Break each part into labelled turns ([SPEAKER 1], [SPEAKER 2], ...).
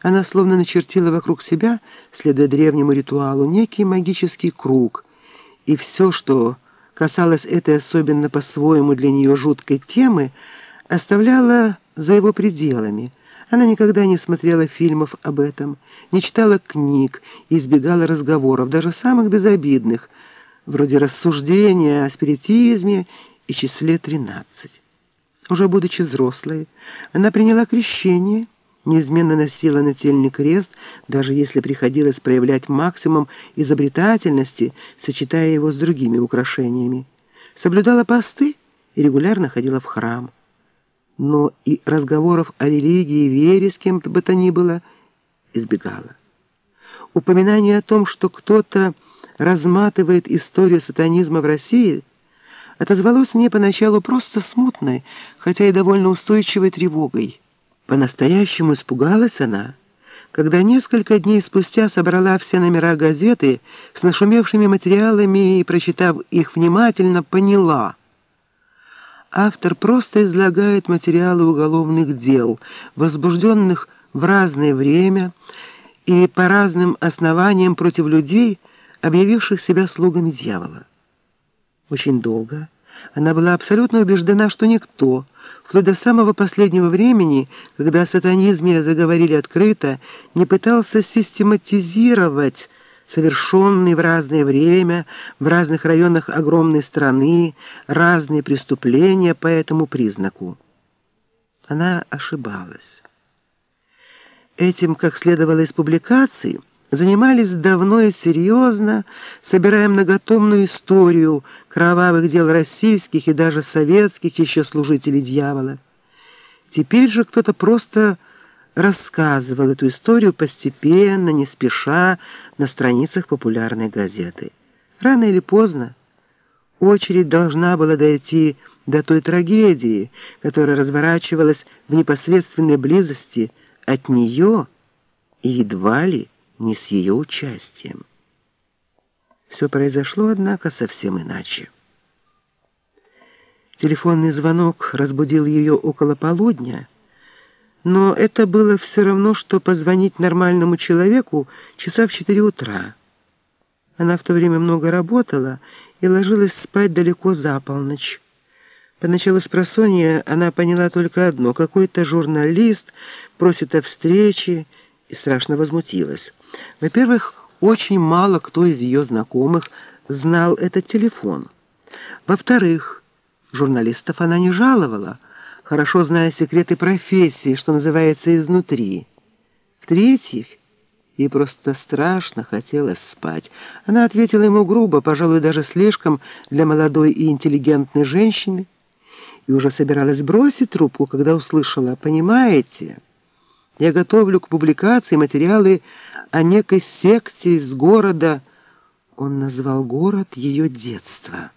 [SPEAKER 1] Она словно начертила вокруг себя, следуя древнему ритуалу, некий магический круг, и все, что касалось этой особенно по-своему для нее жуткой темы, оставляла за его пределами. Она никогда не смотрела фильмов об этом, не читала книг и избегала разговоров, даже самых безобидных, вроде рассуждения о спиритизме и числе тринадцать. Уже будучи взрослой, она приняла крещение, неизменно носила нательный крест, даже если приходилось проявлять максимум изобретательности, сочетая его с другими украшениями. Соблюдала посты и регулярно ходила в храм. Но и разговоров о религии и вере с кем бы то ни было избегала. Упоминание о том, что кто-то разматывает историю сатанизма в России – отозвалось мне поначалу просто смутной, хотя и довольно устойчивой тревогой. По-настоящему испугалась она, когда несколько дней спустя собрала все номера газеты с нашумевшими материалами и, прочитав их внимательно, поняла. Автор просто излагает материалы уголовных дел, возбужденных в разное время и по разным основаниям против людей, объявивших себя слугами дьявола. Очень долго она была абсолютно убеждена, что никто, вплоть до самого последнего времени, когда о сатанизме заговорили открыто, не пытался систематизировать совершенные в разное время, в разных районах огромной страны, разные преступления по этому признаку. Она ошибалась. Этим, как следовало из публикаций, занимались давно и серьезно, собирая многотомную историю кровавых дел российских и даже советских еще служителей дьявола. Теперь же кто-то просто рассказывал эту историю постепенно, не спеша, на страницах популярной газеты. Рано или поздно очередь должна была дойти до той трагедии, которая разворачивалась в непосредственной близости от нее и едва ли не с ее участием. Все произошло, однако, совсем иначе. Телефонный звонок разбудил ее около полудня, но это было все равно, что позвонить нормальному человеку часа в четыре утра. Она в то время много работала и ложилась спать далеко за полночь. Поначалу с просонья она поняла только одно — какой-то журналист просит о встрече, и страшно возмутилась. Во-первых, очень мало кто из ее знакомых знал этот телефон. Во-вторых, журналистов она не жаловала, хорошо зная секреты профессии, что называется, изнутри. В-третьих, ей просто страшно хотелось спать. Она ответила ему грубо, пожалуй, даже слишком для молодой и интеллигентной женщины, и уже собиралась бросить трубку, когда услышала «Понимаете?» Я готовлю к публикации материалы о некой секте из города. Он назвал город ее детства.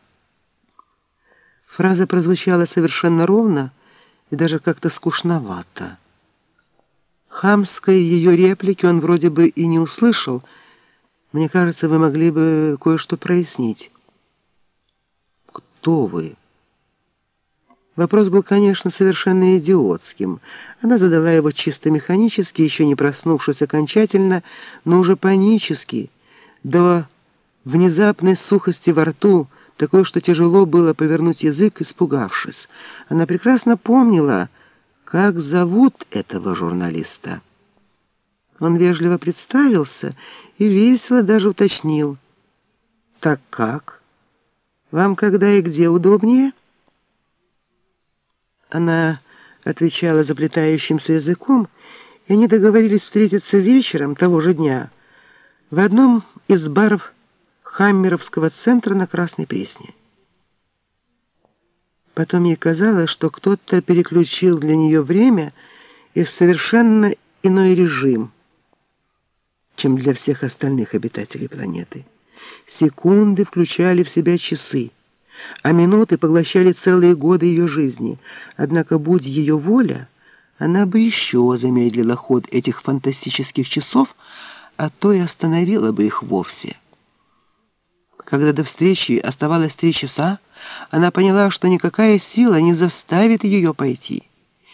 [SPEAKER 1] Фраза прозвучала совершенно ровно и даже как-то скучновато. Хамской ее реплики он вроде бы и не услышал. Мне кажется, вы могли бы кое-что прояснить. «Кто вы?» Вопрос был, конечно, совершенно идиотским. Она задала его чисто механически, еще не проснувшись окончательно, но уже панически, до внезапной сухости во рту, такой, что тяжело было повернуть язык, испугавшись. Она прекрасно помнила, как зовут этого журналиста. Он вежливо представился и весело даже уточнил. «Так как? Вам когда и где удобнее?» Она отвечала заплетающимся языком, и они договорились встретиться вечером того же дня в одном из баров Хаммеровского центра на Красной Пресне. Потом ей казалось, что кто-то переключил для нее время и совершенно иной режим, чем для всех остальных обитателей планеты. Секунды включали в себя часы а минуты поглощали целые годы ее жизни. Однако, будь ее воля, она бы еще замедлила ход этих фантастических часов, а то и остановила бы их вовсе. Когда до встречи оставалось три часа, она поняла, что никакая сила не заставит ее пойти.